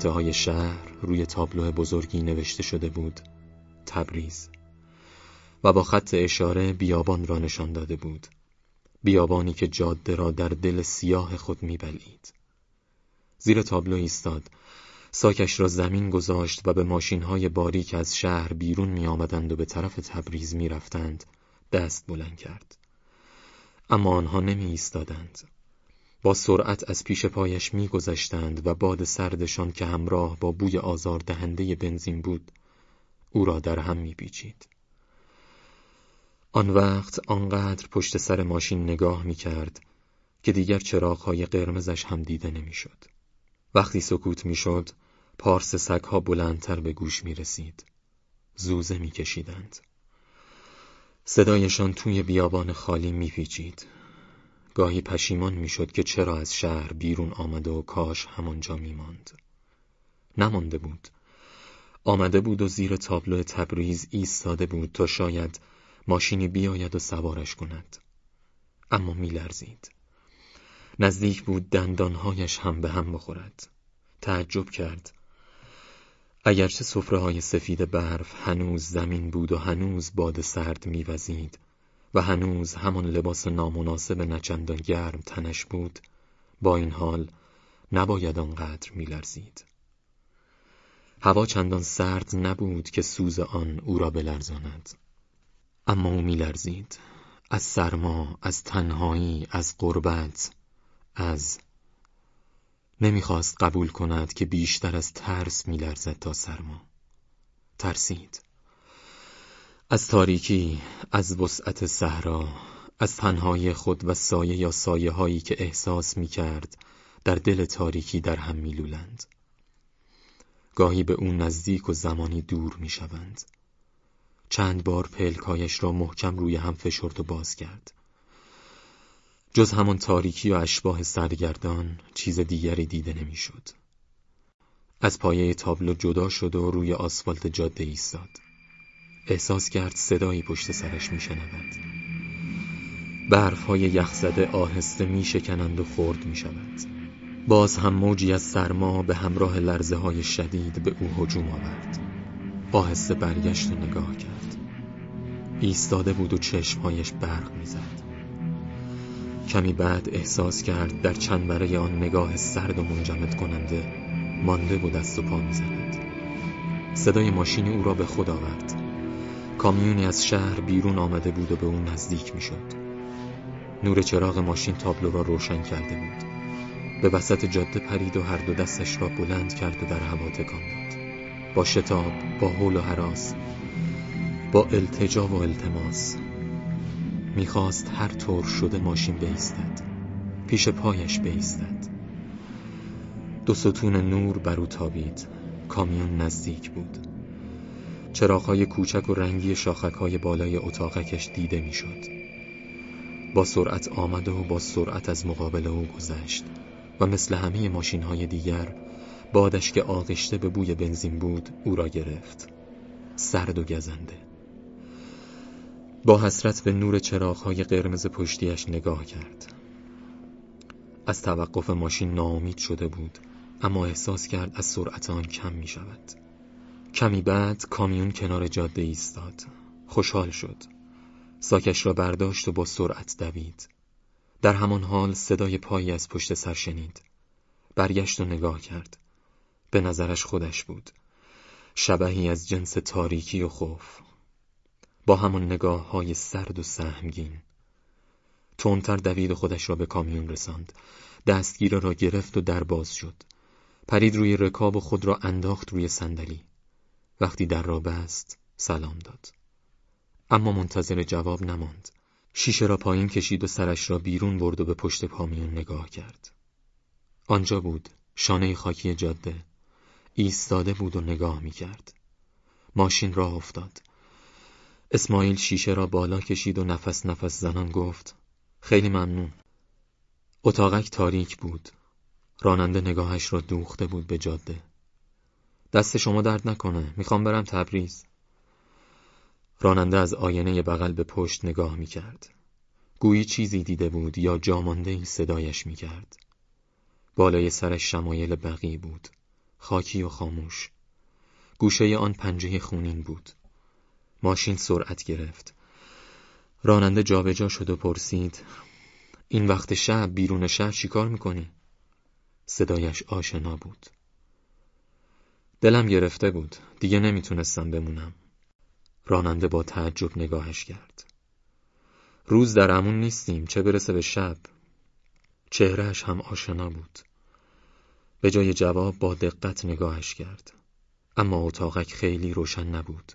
انتهای شهر روی تابلو بزرگی نوشته شده بود تبریز. و با خط اشاره بیابان را نشان داده بود. بیابانی که جاده را در دل سیاه خود میبلید زیر تابلو ایستاد. ساکش را زمین گذاشت و به ماشین های باریک از شهر بیرون می آمدند و به طرف تبریز می رفتند دست بلند کرد. اما آنها نمی ایستادند با سرعت از پیش پایش می گذشتند و باد سردشان که همراه با بوی آزار دهنده بنزین بود او را در هم می بیچید. آن وقت آنقدر پشت سر ماشین نگاه می کرد که دیگر چراغهای قرمزش هم دیده نمی شد. وقتی سکوت می شد پارس سگها بلندتر به گوش می رسید. زوزه می کشیدند. صدایشان توی بیابان خالی می پیچید. گاهی پشیمان می شد که چرا از شهر بیرون آمده و کاش همانجا می ماند. نمانده بود. آمده بود و زیر تابلو تبریز ایستاده بود تا شاید ماشینی بیاید و سوارش کند. اما می لرزید. نزدیک بود دندانهایش هم به هم بخورد. تعجب کرد. اگرچه صفره های سفید برف هنوز زمین بود و هنوز باد سرد میوزید و هنوز همان لباس نامناسب نچندان گرم تنش بود با این حال نباید آنقدر میلرزید. هوا چندان سرد نبود که سوز آن او را بلرزاند. اما او میلرزید. از سرما از تنهایی از قربت از نمی‌خواست قبول کند که بیشتر از ترس میلرزد تا سرما. ترسید. از تاریکی از وسعت صحرا از تنهایی خود و سایه یا سایه هایی که احساس می‌کرد در دل تاریکی در هم میلولند گاهی به او نزدیک و زمانی دور می‌شوند چند بار پلکایش را محکم روی هم فشرد و باز کرد جز همان تاریکی و اشباه سرگردان چیز دیگری دیده نمی‌شد. از پایه تابلو جدا شد و روی آسفالت جاده ایستاد. احساس کرد صدایی پشت سرش میشنود. برف های یخزده آهسته میشکنند و خرد می‌شود. باز هم موجی از سرما به همراه لرزه های شدید به او هجوم آورد. آهسته برگشت و نگاه کرد. ایستاده بود و چشمهایش برق می‌زد. کمی بعد احساس کرد در چند برای آن نگاه سرد و منجمد کننده مانده بود دست و پا می‌زند صدای ماشین او را به خود آورد کامیونی از شهر بیرون آمده بود و به او نزدیک می‌شد. نور چراغ ماشین تابلو را روشن کرده بود. به وسط جاده پرید و هر دو دستش را بلند کرد و در هوا تکان داد. با شتاب با حول و حراس با التجا و التماس می‌خواست هر طور شده ماشین بیستد پیش پایش بیستد دو ستون نور بر او تابید. کامیون نزدیک بود. چراغهای کوچک و رنگی شاخکهای بالای اتاقکش دیده می‌شد. با سرعت آمد و با سرعت از مقابل او گذشت و مثل همه ماشین های دیگر بادش که آغشته به بوی بنزین بود او را گرفت. سرد و گزنده. با حسرت به نور چراغهای قرمز پشتیش نگاه کرد. از توقف ماشین ناامید شده بود اما احساس کرد از سرعت آن کم می شود کمی بعد کامیون کنار جاده ایستاد. خوشحال شد. ساکش را برداشت و با سرعت دوید. در همان حال صدای پایی از پشت سر شنید. برگشت و نگاه کرد. به نظرش خودش بود. شبهی از جنس تاریکی و خوف. با همان نگاه های سرد و سهمگین. تونتر دوید خودش را به کامیون رساند. دستگیره را گرفت و در باز شد. پرید روی رکاب و خود را انداخت روی صندلی. وقتی در را بست سلام داد. اما منتظر جواب نماند. شیشه را پایین کشید و سرش را بیرون برد و به پشت کامیون نگاه کرد. آنجا بود شانه خاکی جاده. ایستاده بود و نگاه می کرد. ماشین راه افتاد. اسماعیل شیشه را بالا کشید و نفس نفس زنان گفت خیلی ممنون. اتاقک تاریک بود. راننده نگاهش را دوخته بود به جاده. دست شما درد نکنه. می‌خوام برم تبریز. راننده از آینه بغل به پشت نگاه می‌کرد. گویی چیزی دیده بود یا جامانده ای صدایش می‌کرد. بالای سرش شمایل بقی بود. خاکی و خاموش. گوشه آن پنجه خونین بود. ماشین سرعت گرفت. راننده جابجا شد و پرسید این وقت شب بیرون شهر چیکار می‌کنی؟ صدایش آشنا بود. دلم گرفته بود. دیگه نمی‌تونستم بمونم. راننده با تعجب نگاهش کرد. روز در امون نیستیم. چه برسه به شب؟ چهرهش هم آشنا بود. به جای جواب با دقت نگاهش کرد. اما اتاقک خیلی روشن نبود.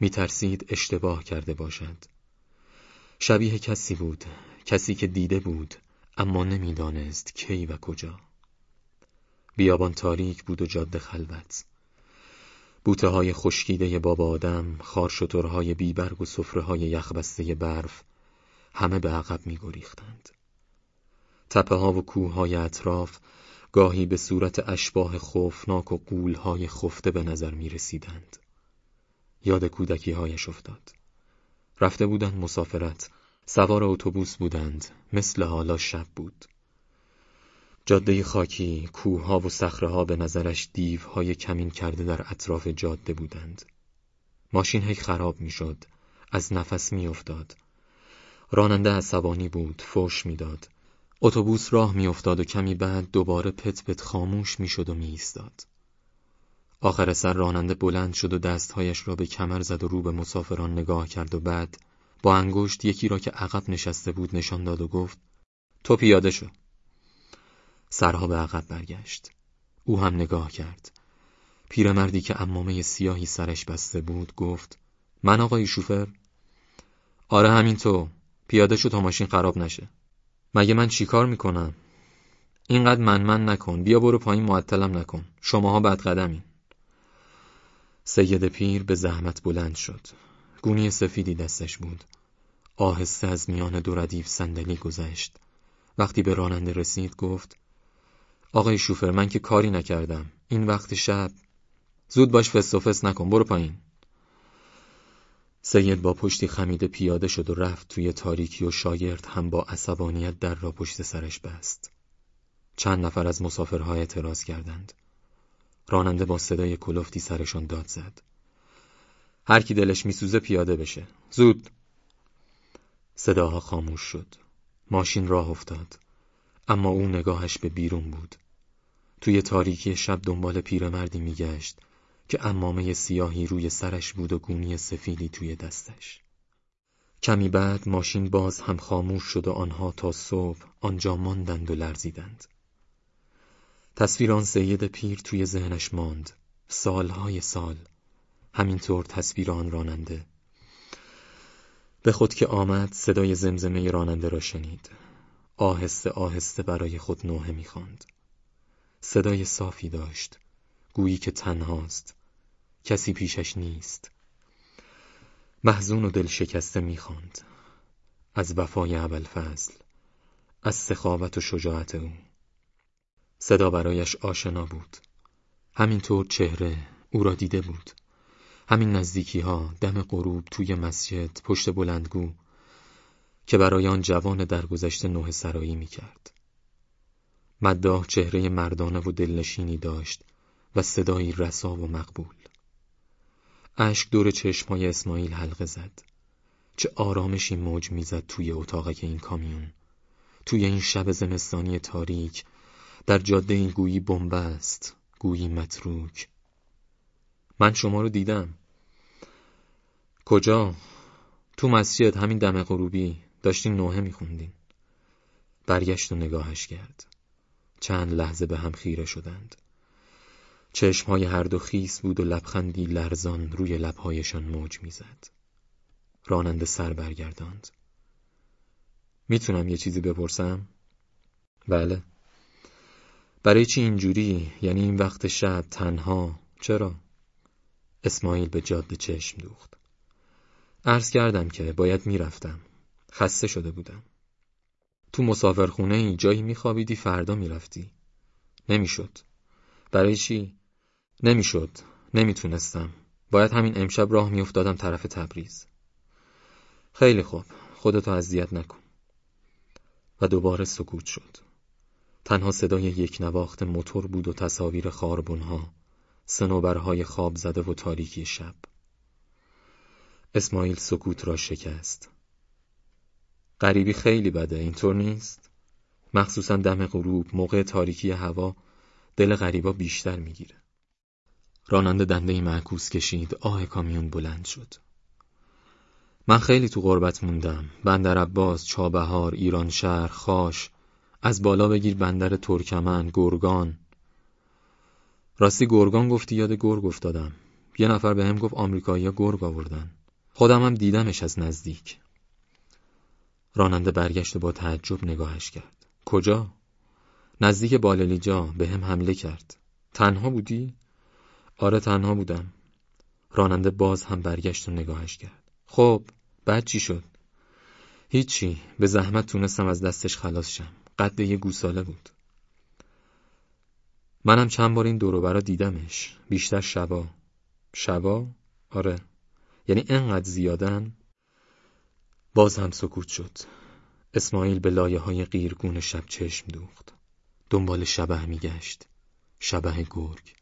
میترسید اشتباه کرده باشد. شبیه کسی بود. کسی که دیده بود اما نمی‌دانست کی و کجا. بیابان تاریک بود و جاده خلوت بوته های خشکیده بابا آدم خارشترهای بیبرگ و صفره های یخبسته برف همه به عقب می گریختند تپه ها و کوه های اطراف گاهی به صورت اشباه خوفناک و های خفته به نظر می رسیدند. یاد کودکی هایش افتاد. رفته بودند مسافرت، سوار اتوبوس بودند، مثل حالا شب بود. جاده خاکی، کوه و صخره ها به نظرش های کمین کرده در اطراف جاده بودند. ماشین هی خراب می‌شد، از نفس میافتاد. راننده عصبانی بود، فوش می‌داد. اتوبوس راه میافتاد و کمی بعد دوباره پت پت خاموش می‌شد و میایستاد. آخر سر راننده بلند شد و دستهایش را به کمر زد و رو به مسافران نگاه کرد و بعد با انگشت یکی را که عقب نشسته بود نشان داد و گفت تو پیاده شو. سرها به عقب برگشت. او هم نگاه کرد. پیرمردی که امامه سیاهی سرش بسته بود گفت من آقای شوفر؟ آره همین تو پیاده شو تا ماشین خراب نشه. مگه من چیکار می‌کنم؟ اینقدر من من نکن بیا برو پایین معطلم نکن شماها بد قدمین سید پیر به زحمت بلند شد گونی سفیدی دستش بود آهسته از میان دو ردیف صندلی گذشت وقتی به راننده رسید گفت آقای شوفر من که کاری نکردم این وقت شب زود باش فست و فست نکن برو پایین سید با پشتی خمیده پیاده شد و رفت توی تاریکی و شاگرد هم با عصبانیت در را پشت سرش بست. چند نفر از مسافرهای اعتراض کردند. راننده با صدای کلفتی سرشان داد زد. هر کی دلش میسوزه پیاده بشه. زود! صداها خاموش شد. ماشین راه افتاد. اما او نگاهش به بیرون بود. توی تاریکی شب دنبال پیرمردی میگشت که امامه سیاهی روی سرش بود و گونی سفیدی توی دستش. کمی بعد ماشین باز هم خاموش شد و آنها تا صبح آنجا ماندند و لرزیدند. تصویر آن سید پیر توی ذهنش ماند. سالهای سال. همینطور تصویر آن راننده. به خود که آمد صدای زمزمه راننده را شنید. آهسته آهسته برای خود نوحه می‌خواند. صدای صافی داشت. گویی که تنهاست. کسی پیشش نیست. محزون و دل شکسته می‌خواند. از وفای فضل. از سخاوت و شجاعت او. صدا برایش آشنا بود. همینطور چهره او را دیده بود. همین نزدیکی ها دم غروب توی مسجد پشت بلندگو که برای آن جوان درگذشته نوه سرایی می‌کرد. مداح چهره مردانه و دلنشینی داشت و صدایی رسا و مقبول. اشک دور چشمای اسماعیل حلقه زد. چه آرامشی موج می‌زد توی اتاقک این کامیون. توی این شب زمستانی تاریک در جاده این گویی است گویی متروک. من شما رو دیدم. کجا؟ تو مسجد همین دم غروبی. داشتین نوحه میخوندین. برگشت و نگاهش کرد. چند لحظه به هم خیره شدند چشمهای هر دو خیس بود و لبخندی لرزان روی لبهایشان موج می‌زد. راننده سر برگرداند. می‌تونم یه چیزی بپرسم؟ بله. برای چی اینجوری؟ یعنی این وقت شب تنها؟ چرا؟ اسماعیل به جاده چشم دوخت. عرض کردم که باید می‌رفتم. خسته شده بودم. تو مسافرخونه ای جایی میخوابیدی فردا می‌رفتی. نمی‌شد. برای چی؟ نمی‌شد. نمی‌تونستم. باید همین امشب راه میافتادم طرف تبریز. خیلی خوب. خودتو اذیت نکن. و دوباره سکوت شد. تنها صدای یک نواخت موتور بود و تصاویر خاربونها سنوبرهای خواب زده و تاریکی شب. اسماعیل سکوت را شکست. غریبی خیلی بده اینطور نیست؟ مخصوصا دم غروب موقع تاریکی هوا دل غریبا بیشتر می‌گیره. راننده دنده معکوس کشید آه کامیون بلند شد. من خیلی تو غربت موندم. بندر عباس چابهار ایران شهر خاش. از بالا بگیر بندر ترکمن گرگان. راستی گرگان گفتی یاد گرگ افتادم. یه نفر به هم گفت آمریکایی‌ها گرگ آوردن. خودم هم دیدمش از نزدیک. راننده برگشت با تعجب نگاهش کرد کجا؟ نزدیک باللیجا به هم حمله کرد تنها بودی؟ آره تنها بودم راننده باز هم برگشت و نگاهش کرد خب بعد چی شد؟ هیچی به زحمت تونستم از دستش خلاص شم قد یه گوساله بود منم چند بار این دوروبرا دیدمش بیشتر شبا شبا؟ آره یعنی انقدر زیادن؟ باز هم سکوت شد. اسماعیل به لایه های غیرگون شب چشم دوخت. دنبال شبه میگشت. شبه گرگ.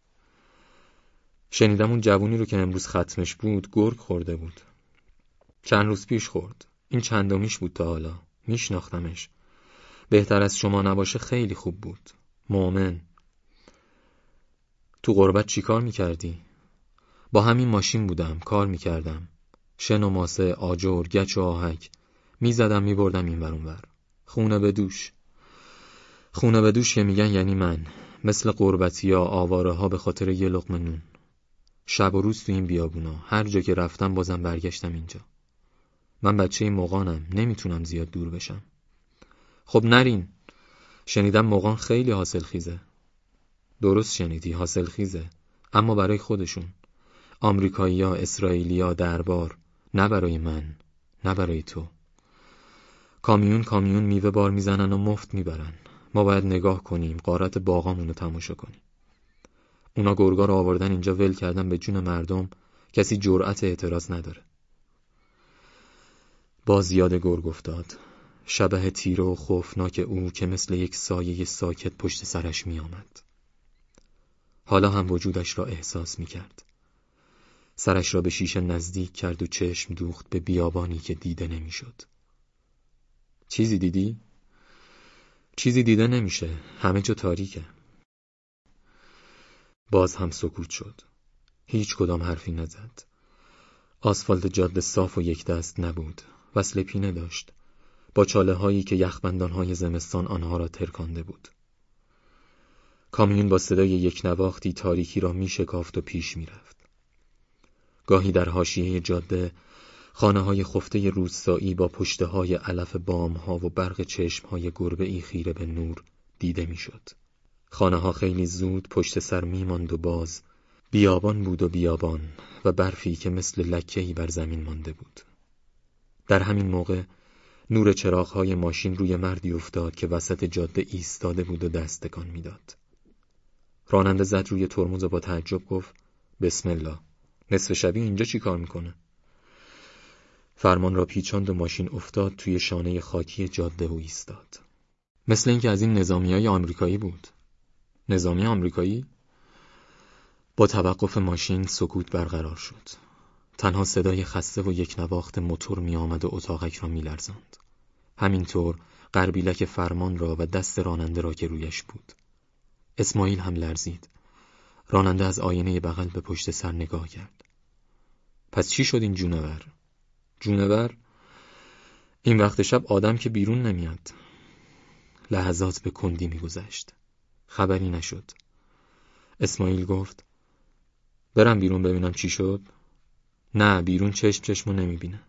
شنیدم اون جوونی رو که امروز ختمش بود گرگ خورده بود. چند روز پیش خورد. این چندمیش بود تا حالا. میشناختمش. بهتر از شما نباشه خیلی خوب بود. مؤمن. تو غربت چی کار می‌کردی؟ با همین ماشین بودم. کار می‌کردم. شن و ماسه آجر گچ و آهک می‌زدم میبردم این ور ور. خونه به دوش. خونه به دوش که میگن یعنی من. مثل قربتی یا آواره ها به خاطر یه لقمه نون. شب و روز تو این بیابونا. هر جا که رفتم بازم برگشتم اینجا. من بچه مقانم نمی‌تونم زیاد دور بشم. خب نرین. شنیدم مقان خیلی حاصل خیزه درست شنیدی حاصل خیزه اما برای خودشون. آمریکایی‌ها اسرائیلیا دربار. نه برای من نه برای تو. کامیون کامیون میوه بار می‌زنن و مفت می‌برن. ما باید نگاه کنیم قارت باغامون رو تماشا کنیم. اونا گرگا رو آوردن اینجا ول کردن به جون مردم. کسی جرأت اعتراض نداره. باز یاد گرگ افتاد. شبه تیره و خوفناک او که مثل یک سایه ساکت پشت سرش می آمد. حالا هم وجودش را احساس می کرد. سرش را به شیشه نزدیک کرد و چشم دوخت به بیابانی که دیده نمی‌شد. چیزی دیدی؟ چیزی دیده نمیشه. همه جا تاریکه. باز هم سکوت شد. هیچ کدام حرفی نزد. آسفالت جاده صاف و یک دست نبود. وصل پینه داشت با چاله هایی که یخبندان های زمستان آنها را ترکانده بود. کامیون با صدای یک نواختی تاریکی را می شکافت و پیش می رفت. گاهی در حاشیه جاده خانه های خفته روستایی با پشته های علف بام ها و برق چشم های گربه ای خیره به نور دیده می‌شد. خانه ها خیلی زود پشت سر میماند و باز بیابان بود و بیابان و برفی که مثل لکهی بر زمین مانده بود. در همین موقع نور چراغ های ماشین روی مردی افتاد که وسط جاده ایستاده بود و دستکان می‌داد. راننده زد روی ترمز و با تعجب گفت بسم الله نصف شبی اینجا چی کار می‌کنه؟ فرمان را پیچاند و ماشین افتاد توی شانه خاکی جاده و ایستاد. مثل اینکه از این نظامی های آمریکایی بود. نظامی آمریکایی؟ با توقف ماشین سکوت برقرار شد. تنها صدای خسته و یک نواخت موتور می آمد و اتاقک را می لرزند. همینطور قربیلک فرمان را و دست راننده را که رویش بود. اسماعیل هم لرزید. راننده از آینه بغل به پشت سر نگاه کرد. پس چی شد این جونور؟ جونور؟ این وقت شب آدم که بیرون نمیاد. لحظات به کندی میگذشت. خبری نشد. اسماعیل گفت برم بیرون ببینم چی شد؟ نه بیرون چشم چشمو نمی‌بینه.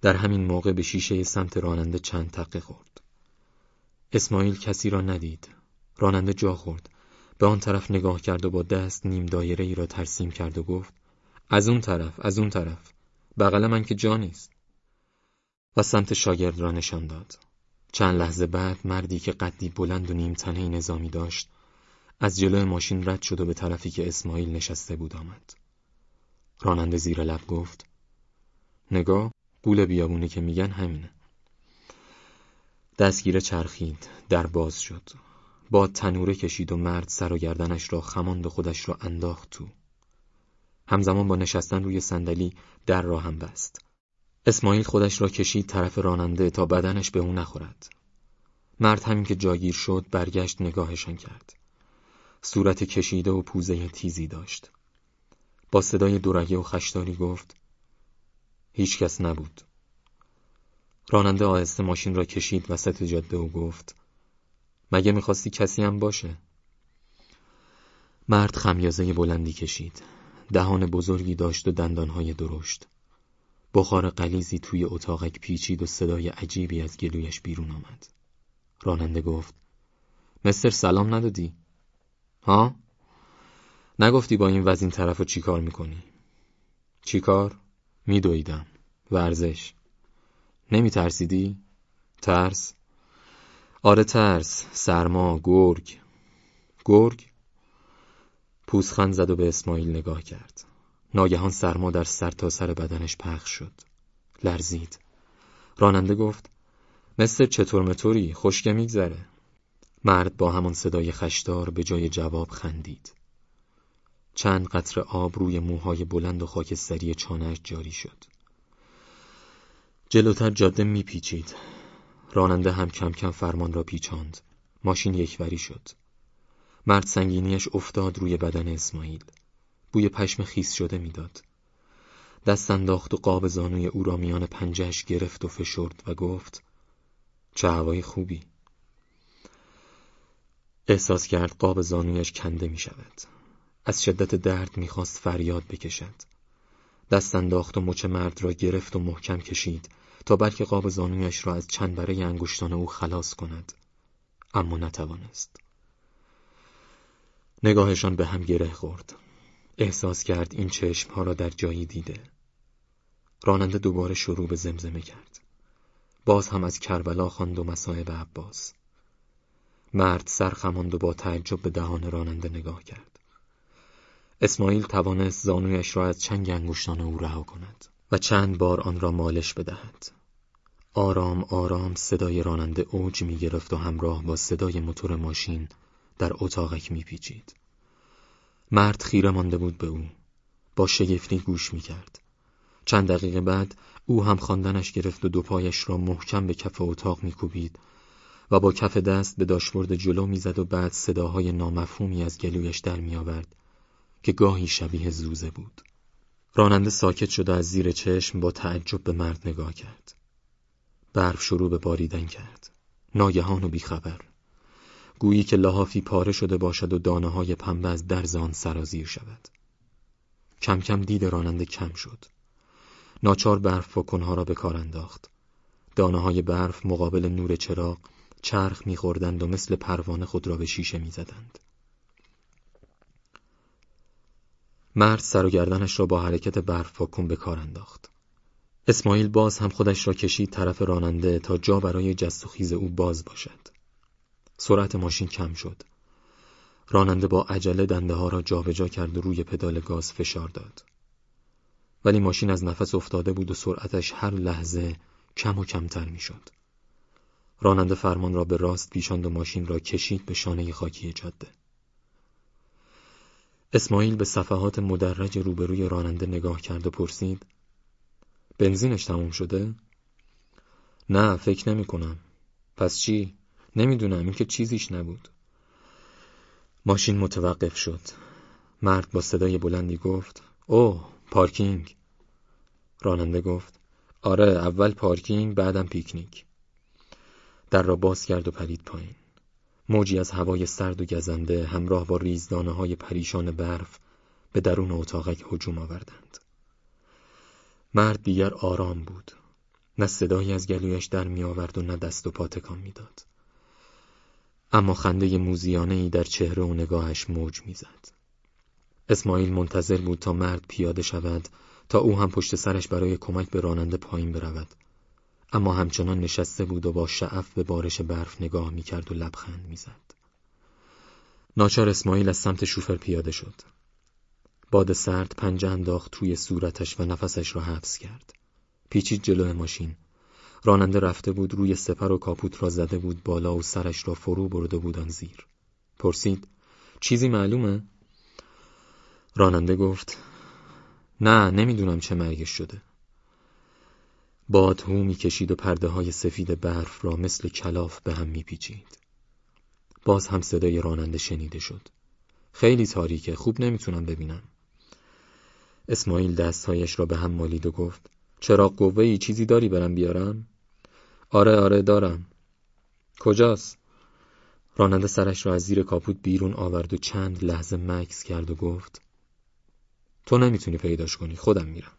در همین موقع به شیشه سمت راننده چند تقه خورد. اسماعیل کسی را ندید. راننده جا خورد. به آن طرف نگاه کرد و با دست نیم دایره ای را ترسیم کرد و گفت از اون طرف از اون طرف. بغل من که جا نیست. و سمت شاگرد را نشان داد. چند لحظه بعد مردی که قدی بلند و نیم تنه نظامی داشت از جلوی ماشین رد شد و به طرفی که اسماعیل نشسته بود آمد. راننده زیر لب گفت نگاه قول بیابونه که میگن همینه. دستگیره چرخید در باز شد. با تنوره کشید و مرد سر و گردنش را خماند و خودش را انداخت تو. همزمان با نشستن روی صندلی در را هم بست. اسماعیل خودش را کشید طرف راننده تا بدنش به او نخورد. مرد همین که جاگیر شد برگشت نگاهشان کرد. صورت کشیده و پوزه تیزی داشت. با صدای دورگه و خشداری گفت هیچ کس نبود. راننده آهسته ماشین را کشید وسط جاده و گفت مگه می‌خواستی کسی هم باشه؟ مرد خمیازه بلندی کشید. دهان بزرگی داشت و دندانهای درشت بخار قلیزی توی اتاقک پیچید و صدای عجیبی از گلویش بیرون آمد راننده گفت مستر سلام ندادی؟ ها؟ نگفتی با این وزین طرف رو چیکار می‌کنی؟ چیکار؟ میدویدم ورزش نمی ترسیدی؟ ترس؟ آره ترس سرما گرگ گرگ؟ پوزخند زد و به اسماعیل نگاه کرد. ناگهان سرما در سر تا سر بدنش پخش شد. لرزید. راننده گفت مستر چطور مطوری؟ خشکه میگذره. مرد با همان صدای خشدار به جای جواب خندید. چند قطره آب روی موهای بلند و خاکستری چانهش جاری شد. جلوتر جاده میپیچید. راننده هم کم کم فرمان را پیچاند. ماشین یکوری شد. مرد سنگینیش افتاد روی بدن اسماعیل. بوی پشم خیس شده می‌داد. دست انداخت و قاب زانوی او را میان پنجهش گرفت و فشرد و گفت چه هوای خوبی. احساس کرد قاب زانویش کنده می شود از شدت درد می‌خواست فریاد بکشد. دست انداخت و مچ مرد را گرفت و محکم کشید تا بلکه قاب زانویش را از چند برای انگشتان او خلاص کند. اما نتوانست. نگاهشان به هم گره خورد. احساس کرد این چشمها را در جایی دیده. راننده دوباره شروع به زمزمه کرد. باز هم از کربلا خواند و مصائب عباس. مرد سرخماند و با تعجب به دهان راننده نگاه کرد. اسماعیل توانست زانویش را از چنگ انگشتان او رها کند و چند بار آن را مالش بدهد. آرام آرام صدای راننده اوج می گرفت و همراه با صدای موتور ماشین در اتاقک می پیچید. مرد خیره مانده بود به او با شگفتی گوش می کرد. چند دقیقه بعد او هم خواندنش گرفت و دو پایش را محکم به کف اتاق میکوبید و با کف دست به داشبورد جلو می‌زد و بعد صداهای نامفهومی از گلویش در میآورد که گاهی شبیه زوزه بود. راننده ساکت شد و از زیر چشم با تعجب به مرد نگاه کرد. برف شروع به باریدن کرد. ناگهان و بیخبر. گویی که لحافی پاره شده باشد و دانه های پنبه از درز آن سرازیر شود. کم کم دید راننده کم شد. ناچار برف فکنها را به کار انداخت. دانه های برف مقابل نور چراغ چرخ میخوردند و مثل پروانه خود را به شیشه می‌زدند. مرد سر و گردنش را با حرکت برف واکن به کار انداخت. اسماعیل باز هم خودش را کشید طرف راننده تا جا برای جست و خیز او باز باشد. سرعت ماشین کم شد. راننده با عجله دنده ها را جابجا جا کرد و روی پدال گاز فشار داد. ولی ماشین از نفس افتاده بود و سرعتش هر لحظه کم و کمتر می‌شد. راننده فرمان را به راست پیشاند و ماشین را کشید به شانه خاکی جاده. اسماعیل به صفحات مدرج روبروی راننده نگاه کرد و پرسید بنزینش تموم شده؟ نه فکر نمی کنم. پس چی؟ نمی‌دونم این که چیزیش نبود. ماشین متوقف شد. مرد با صدای بلندی گفت اوه پارکینگ. راننده گفت آره اول پارکینگ بعدم پیکنیک. در را باز کرد و پرید پایین. موجی از هوای سرد و گزنده همراه با ریزدانه های پریشان برف به درون اتاقک هجوم آوردند. مرد دیگر آرام بود. نه صدایی از گلویش در می آورد و نه دست و پا تکان می‌داد. اما خنده موزیانه ای در چهره و نگاهش موج می‌زد. اسماعیل منتظر بود تا مرد پیاده شود تا او هم پشت سرش برای کمک به راننده پایین برود. اما همچنان نشسته بود و با شعف به بارش برف نگاه می‌کرد و لبخند می‌زد. ناچار اسماعیل از سمت شوفر پیاده شد. باد سرد پنجه انداخت توی صورتش و نفسش را حبس کرد. پیچید جلو ماشین. راننده رفته بود روی سپر و کاپوت را زده بود بالا و سرش را فرو برده بودن زیر. پرسید چیزی معلومه؟ راننده گفت نه نمی‌دونم چه مرگش شده. باد هو می‌کشید و پرده های سفید برف را مثل کلاف به هم میپیچید. باز هم صدای راننده شنیده شد. خیلی تاریکه خوب نمی‌تونم ببینم. اسماعیل دستهایش را به هم مالید و گفت چراغ قوه ای چیزی داری برم بیارم؟ آره آره دارم. کجاست؟ راننده سرش را از زیر کاپوت بیرون آورد و چند لحظه مکس کرد و گفت تو نمی‌تونی پیداش کنی خودم میرم.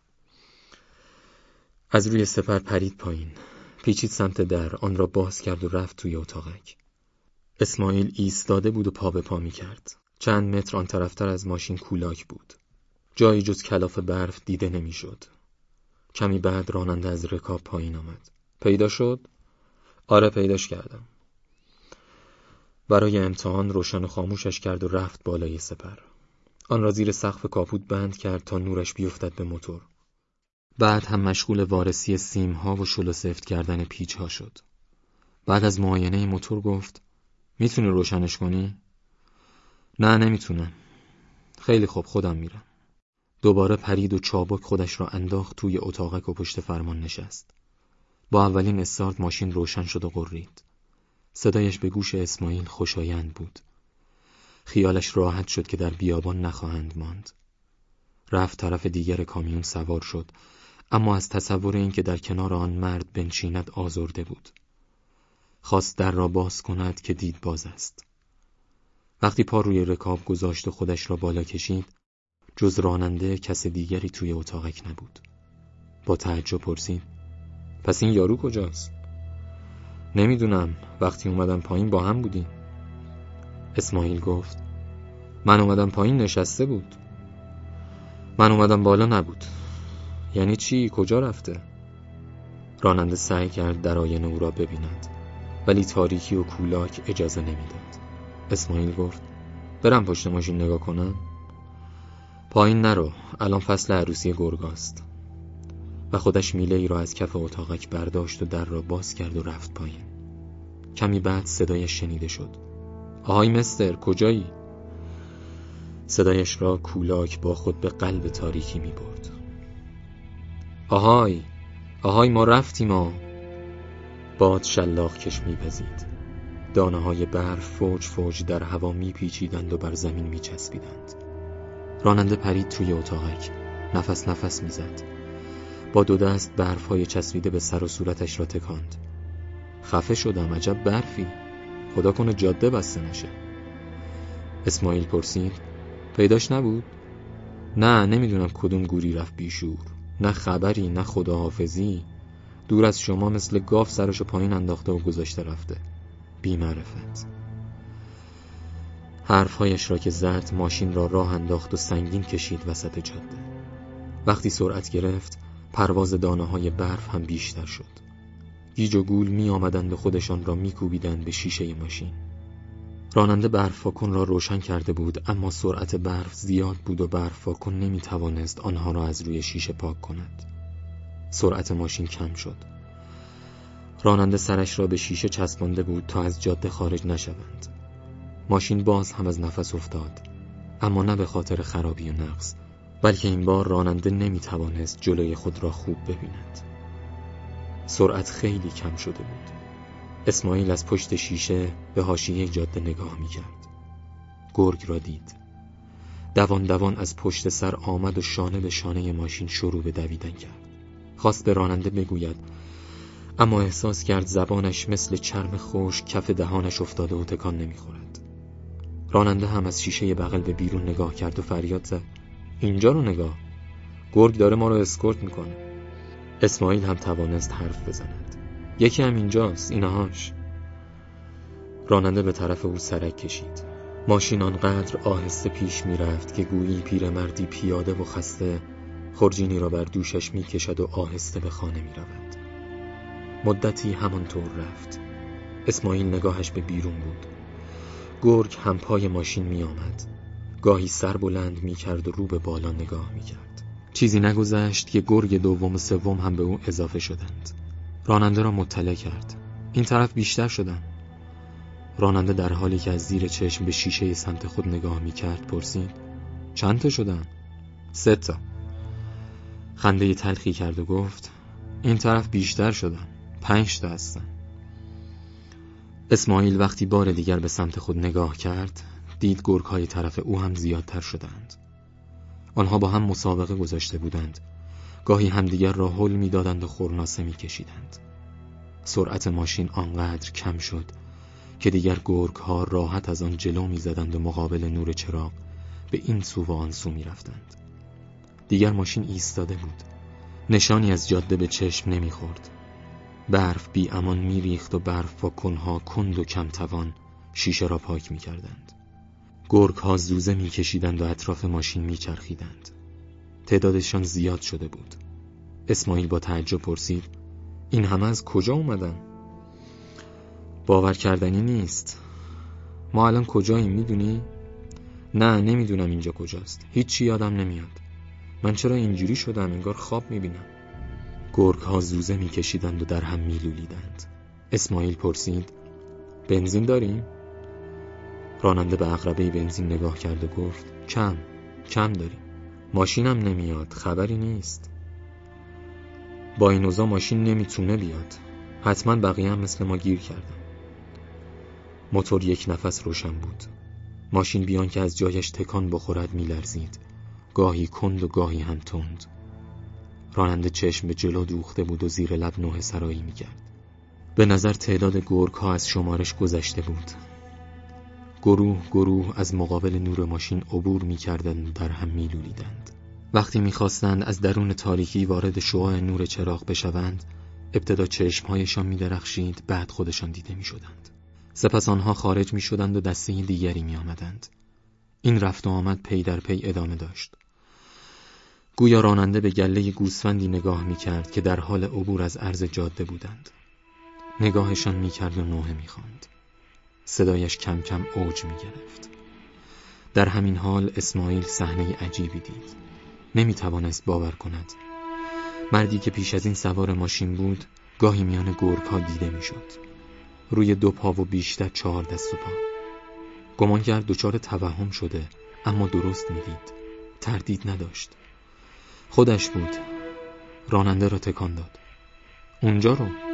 از روی سپر پرید پایین. پیچید سمت در آن را باز کرد و رفت توی اتاقک. اسماعیل ایستاده بود و پا به پا می‌کرد. چند متر آن طرفتر از ماشین کولاک بود. جایی جز کلاف برف دیده نمی‌شد. کمی بعد راننده از رکاب پایین آمد. پیدا شد؟ آره پیداش کردم. برای امتحان روشن و خاموشش کرد و رفت بالای سپر. آن را زیر سقف کاپوت بند کرد تا نورش بیفتد به موتور. بعد هم مشغول وارسی سیم ها و شلو سفت کردن پیچ ها شد. بعد از معاینه موتور گفت می‌تونی روشنش کنی؟ نه نمی‌تونم. خیلی خوب خودم میرم. دوباره پرید و چابک خودش را انداخت توی اتاقک و پشت فرمان نشست. با اولین استارت ماشین روشن شد و قرید صدایش به گوش اسماعیل خوشایند بود. خیالش راحت شد که در بیابان نخواهند ماند. رفت طرف دیگر کامیون سوار شد اما از تصور اینکه در کنار آن مرد بنشیند آزرده بود. خواست در را باز کند که دید باز است. وقتی پا روی رکاب گذاشت و خودش را بالا کشید جز راننده کس دیگری توی اتاقک نبود. با تعجب پرسید پس این یارو کجاست؟ نمی‌دونم. وقتی اومدم پایین با هم بودیم. اسماعیل گفت من اومدم پایین نشسته بود. من اومدم بالا نبود. یعنی چی؟ کجا رفته؟ راننده سعی کرد در آینه او را ببیند ولی تاریکی و کولاک اجازه نمی‌داد. اسماعیل گفت برم پشت ماشین نگاه کنم. پایین نرو. الان فصل عروسی گرگاست. و خودش میله ای را از کف اتاقک برداشت و در را باز کرد و رفت پایین. کمی بعد صدایش شنیده شد. آهای مستر کجایی؟ صدایش را کولاک با خود به قلب تاریکی می برد. آهای آهای ما رفتیم ما باد شلاق کش میپزید دانه های برف فوج فوج در هوا میپیچیدند و بر زمین میچسبیدند راننده پرید توی اتاقک. نفس نفس می‌زد با دو دست برف های چسبیده به سر و صورتش را تکاند. خفه شدم عجب برفی. خدا کنه جاده بسته نشه. اسماعیل پرسید پیداش نبود؟ نه نمی‌دونم کدوم گوری رفت بیشور. نه خبری نه خداحافظی. دور از شما مثل گاف سرشو پایین انداخته و گذاشته رفته. بی معرفت حرفهایش را که زد ماشین را راه انداخت و سنگین کشید وسط جاده. وقتی سرعت گرفت پرواز دانه های برف هم بیشتر شد. گیج و گول می آمدند و خودشان را می کوبیدند به شیشه ماشین. راننده برف فاکن را روشن کرده بود اما سرعت برف زیاد بود و برف فاکن نمی توانست آنها را از روی شیشه پاک کند. سرعت ماشین کم شد. راننده سرش را به شیشه چسبانده بود تا از جاده خارج نشوند. ماشین باز هم از نفس افتاد اما نه به خاطر خرابی و نقص. بلکه این بار راننده نمی توانست جلوی خود را خوب ببیند. سرعت خیلی کم شده بود. اسماعیل از پشت شیشه به حاشیه جاده نگاه می کرد گرگ را دید. دوان دوان از پشت سر آمد و شانه به شانه ماشین شروع به دویدن کرد. خواست به راننده بگوید اما احساس کرد زبانش مثل چرم خوش کف دهانش افتاده و تکان نمی‌خورد. راننده هم از شیشه بغل به بیرون نگاه کرد و فریاد زد. اینجا رو نگاه. گرگ داره ما رو اسکورت می‌کنه. اسماعیل هم توانست حرف بزند. یکی هم اینجاست اینهاش راننده به طرف او سرک کشید. ماشین آنقدر آهسته پیش می‌رفت که گویی پیرمردی پیاده و خسته خرجینی را بر دوشش می کشد و آهسته به خانه می رود. مدتی همانطور رفت. اسماعیل نگاهش به بیرون بود. گرگ هم پای ماشین می آمد گاهی سر بلند می کرد و رو به بالا نگاه می کرد چیزی نگذشت که گرگ دوم و سوم هم به او اضافه شدند. راننده را مطلع کرد. این طرف بیشتر شدن. راننده در حالی که از زیر چشم به شیشه سمت خود نگاه می کرد پرسید چند تا شدن؟ سه تا. خنده تلخی کرد و گفت این طرف بیشتر شدن. پنج تا هستن. اسماعیل وقتی بار دیگر به سمت خود نگاه کرد دید گرگ های طرف او هم زیادتر شدند. آنها با هم مسابقه گذاشته بودند. گاهی همدیگر را حل می‌دادند و خورناسه میکشیدند. سرعت ماشین آنقدر کم شد که دیگر گرگ ها راحت از آن جلو می‌زدند و مقابل نور چراغ به این سو و آن سو می‌رفتند. دیگر ماشین ایستاده بود. نشانی از جاده به چشم نمی‌خورد. برف بی امان میریخت و برف و کنها کند و کم توان شیشه را پاک می‌کردند. گرگ ها زوزه میکشیدند و اطراف ماشین میچرخیدند. تعدادشان زیاد شده بود. اسماعیل با تعجب پرسید این همه از کجا اومدن؟ باور کردنی نیست. ما الان کجاییم می‌دونی؟ نه نمی‌دونم اینجا کجاست. هیچی یادم نمیاد. من چرا اینجوری شدم؟ انگار خواب می‌بینم. گرگ ها زوزه میکشیدند و در هم میلولیدند. اسماعیل پرسید بنزین داریم؟ راننده به اقربه بنزین نگاه کرد و گفت کم کم داریم ماشینم نمیاد خبری نیست. با این ماشین نمی‌تونه بیاد. حتما بقیه هم مثل ما گیر کردن. موتور یک نفس روشن بود. ماشین بیان که از جایش تکان بخورد میلرزید. گاهی کند و گاهی هم تند راننده چشم به جلو دوخته بود و زیر لب نوه سرایی می‌کرد. به نظر تعداد گرگ ها از شمارش گذشته بود. گروه گروه از مقابل نور ماشین عبور می‌کردند و در هم میلولیدند. وقتی می‌خواستند از درون تاریکی وارد شعاع نور چراغ بشوند ابتدا چشمهایشان میدرخشید بعد خودشان دیده می‌شدند. سپس آنها خارج می‌شدند و دسته دیگری میآمدند. این رفت و آمد پی در پی ادامه داشت. گویا راننده به گله گوسفندی نگاه می‌کرد که در حال عبور از عرض جاده بودند. نگاهشان می‌کرد و نوحه می‌خواند. صدایش کم کم اوج می‌گرفت. در همین حال اسماعیل صحنه عجیبی دید. نمی‌توانست باور کند. مردی که پیش از این سوار ماشین بود گاهی میان گرگ ها دیده می‌شد. روی دو پا و بیشتر چهار دست و پا. گمان کرد دچار توهم شده اما درست می‌دید. تردید نداشت. خودش بود. راننده را تکان داد. اونجا رو؟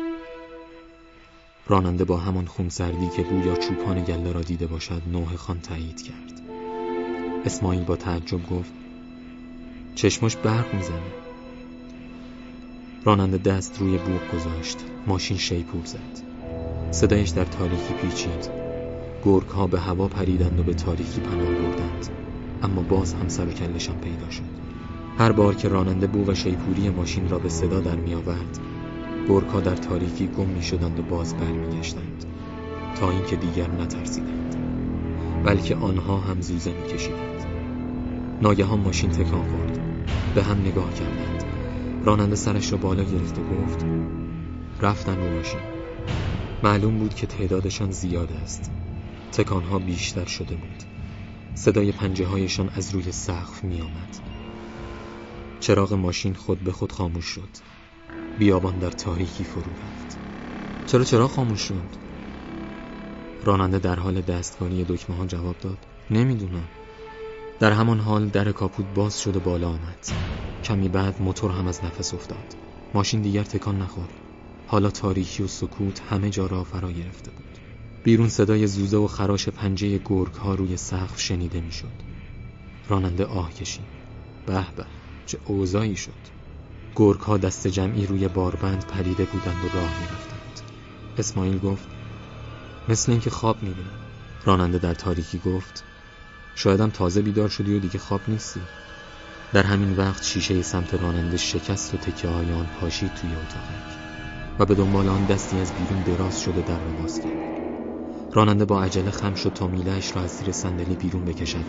راننده با همان خونسردی که گویا چوپان گله را دیده باشد نوه خان تایید کرد. اسماعیل با تعجب گفت چشمش برق می‌زنه. راننده دست روی بوق گذاشت ماشین شیپور زد. صدایش در تاریکی پیچید. گرگ ها به هوا پریدند و به تاریکی پناه بردند. اما باز هم سر و کلشان پیدا شد. هر بار که راننده بو و شیپوری ماشین را به صدا در می آورد گرگها در تاریکی گم می شدند و باز برمیگشتند. تا اینکه دیگر نترسیدند. بلکه آنها هم زوزه می کشیدند ناگهان ماشین تکان خورد. به هم نگاه کردند. راننده سرش را بالا گرفت و گفت رفتن رو ماشین. معلوم بود که تعدادشان زیاد است. تکانها بیشتر شده بود. صدای پنجه هایشان از روی سقف می آمد چراغ ماشین خود به خود خاموش شد. بیابان در تاریکی فرو رفت. چرا چراغ خاموش شد؟ راننده در حال دستکاری دکمه ها جواب داد. نمی‌دونم. در همان حال در کاپوت باز شد و بالا آمد. کمی بعد موتور هم از نفس افتاد. ماشین دیگر تکان نخورد. حالا تاریکی و سکوت همه جا را فرا گرفته بود. بیرون صدای زوزه و خراش پنجه گرگ ها روی سقف شنیده می‌شد. راننده آه کشید. به به چه اوضاعی شد؟ گرگ ها دست جمعی روی باربند پریده بودند و راه می‌رفتند. اسماعیل گفت مثل اینکه خواب می‌بینم. راننده در تاریکی گفت شایدم تازه بیدار شدی و دیگه خواب نیستی. در همین وقت شیشه سمت راننده شکست و تکه های آن پاشید توی اتاقک و به دنبال آن دستی از بیرون دراز شده در رو باز کرد. راننده با عجله خم شد تا میلهش را از زیر صندلی بیرون بکشد.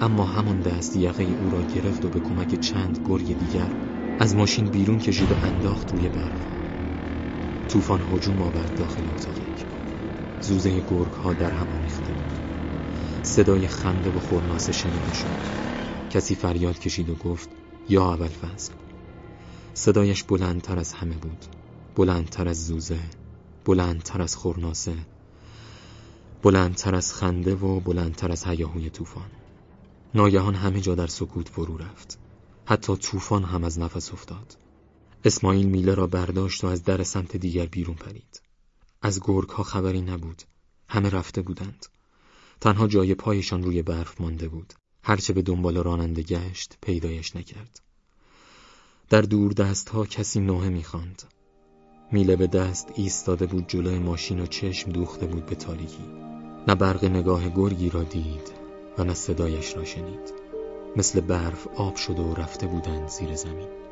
اما همان دست یقه او را گرفت و به کمک چند گرگ دیگر از ماشین بیرون کشید و انداخت روی برف طوفان هجوم آورد داخل اتاقک زوزه گرگ ها در هم آمیخته بود. صدای خنده و خورناسه شنیده شد. کسی فریاد کشید و گفت یا اول فصل صدایش بلندتر از همه بود. بلندتر از زوزه بلندتر از خورناسه بلندتر از خنده و بلندتر از هیاهوی طوفان. ناگهان همه جا در سکوت فرو رفت. حتی طوفان هم از نفس افتاد. اسماعیل میله را برداشت و از در سمت دیگر بیرون پرید. از گرگ ها خبری نبود. همه رفته بودند. تنها جای پایشان روی برف مانده بود. هرچه به دنبال راننده گشت پیدایش نکرد. در دور دست ها کسی نوه می‌خواند. میله به دست ایستاده بود جلوی ماشین و چشم دوخته بود به تاریکی. نه برق نگاه گرگی را دید و نه صدایش را شنید. مثل برف آب شده و رفته بودند زیر زمین.